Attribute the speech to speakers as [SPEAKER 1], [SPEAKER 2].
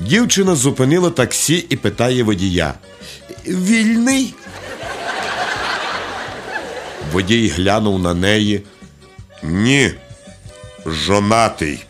[SPEAKER 1] Дівчина зупинила таксі і питає водія. Вільний? Водій глянув на неї. Ні, жонатий.